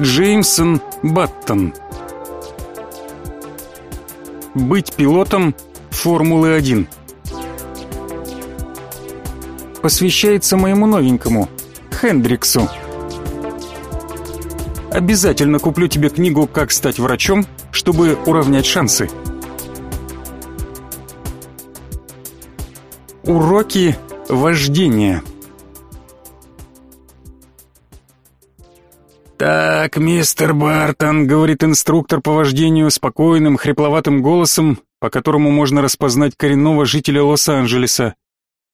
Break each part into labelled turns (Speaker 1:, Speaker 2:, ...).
Speaker 1: Джеймсон Баттон. Быть пилотом Формулы-1. Посвящается моему новенькому, Хендриксу. Обязательно куплю тебе книгу «Как стать врачом», чтобы уравнять шансы. Уроки вождения. «Так, мистер Бартон», — говорит инструктор по вождению спокойным, хрипловатым голосом, по которому можно распознать коренного жителя Лос-Анджелеса.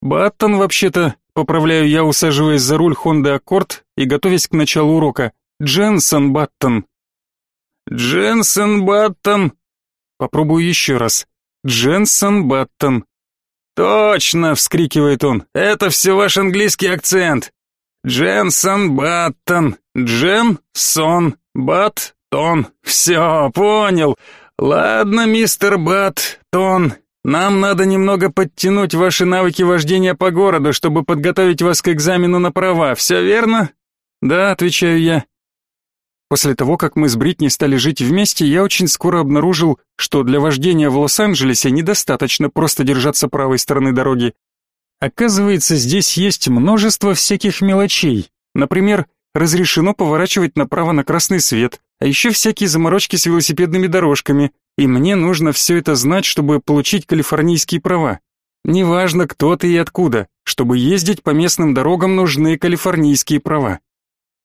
Speaker 1: «Баттон, вообще-то», — поправляю я, усаживаясь за руль Хонды Аккорд и готовясь к началу урока. «Дженсон Баттон». «Дженсон Баттон». Попробую еще раз. «Дженсон Баттон». «Точно!» — вскрикивает он. «Это все ваш английский акцент. Дженсон Баттон. Дженсон Баттон. Все, понял. Ладно, мистер Баттон. Нам надо немного подтянуть ваши навыки вождения по городу, чтобы подготовить вас к экзамену на права. Все верно? Да, отвечаю я. После того, как мы с Бритни стали жить вместе, я очень скоро обнаружил, что для вождения в Лос-Анджелесе недостаточно просто держаться правой стороны дороги. Оказывается, здесь есть множество всяких мелочей. Например, разрешено поворачивать направо на красный свет, а еще всякие заморочки с велосипедными дорожками, и мне нужно все это знать, чтобы получить калифорнийские права. Неважно, кто ты и откуда, чтобы ездить по местным дорогам нужны калифорнийские права.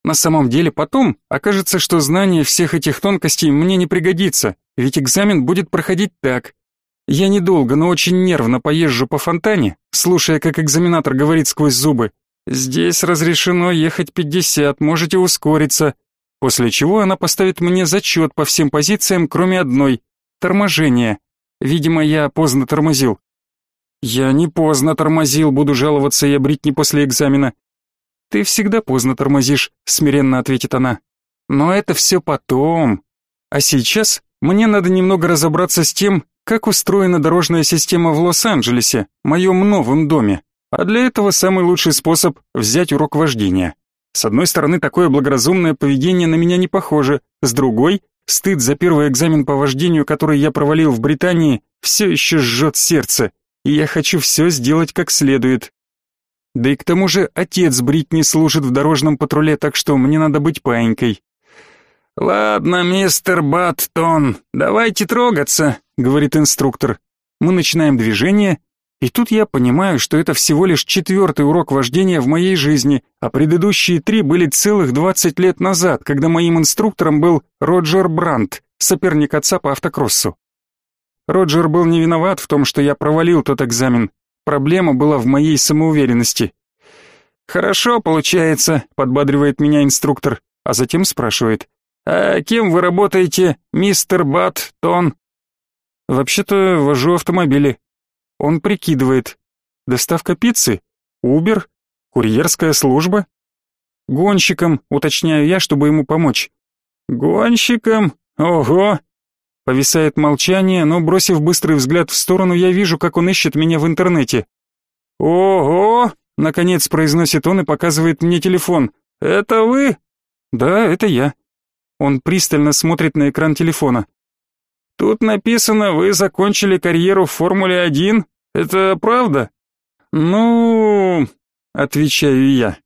Speaker 1: На самом деле потом окажется, что знание всех этих тонкостей мне не пригодится, ведь экзамен будет проходить так. Я недолго, но очень нервно поезжу по фонтане, слушая, как экзаменатор говорит сквозь зубы. «Здесь разрешено ехать 50, можете ускориться». После чего она поставит мне зачет по всем позициям, кроме одной — торможение. Видимо, я поздно тормозил. «Я не поздно тормозил, буду жаловаться обрить не после экзамена». «Ты всегда поздно тормозишь», — смиренно ответит она. «Но это все потом. А сейчас мне надо немного разобраться с тем, как устроена дорожная система в Лос-Анджелесе, моем новом доме. А для этого самый лучший способ – взять урок вождения. С одной стороны, такое благоразумное поведение на меня не похоже, с другой – стыд за первый экзамен по вождению, который я провалил в Британии, все еще жжет сердце, и я хочу все сделать как следует. Да и к тому же отец Бритни служит в дорожном патруле, так что мне надо быть паинькой. «Ладно, мистер Баттон, давайте трогаться», — говорит инструктор. Мы начинаем движение, и тут я понимаю, что это всего лишь четвертый урок вождения в моей жизни, а предыдущие три были целых двадцать лет назад, когда моим инструктором был Роджер Брандт, соперник отца по автокроссу. Роджер был не виноват в том, что я провалил тот экзамен. Проблема была в моей самоуверенности. «Хорошо получается», — подбадривает меня инструктор, а затем спрашивает. «А кем вы работаете, мистер Баттон?» «Вообще-то вожу автомобили». Он прикидывает. «Доставка пиццы? Убер? Курьерская служба?» «Гонщиком», уточняю я, чтобы ему помочь. «Гонщиком? Ого!» Повисает молчание, но, бросив быстрый взгляд в сторону, я вижу, как он ищет меня в интернете. «Ого!» — наконец произносит он и показывает мне телефон. «Это вы?» «Да, это я». Он пристально смотрит на экран телефона. «Тут написано, вы закончили карьеру в Формуле-1. Это правда?» «Ну...» — отвечаю я.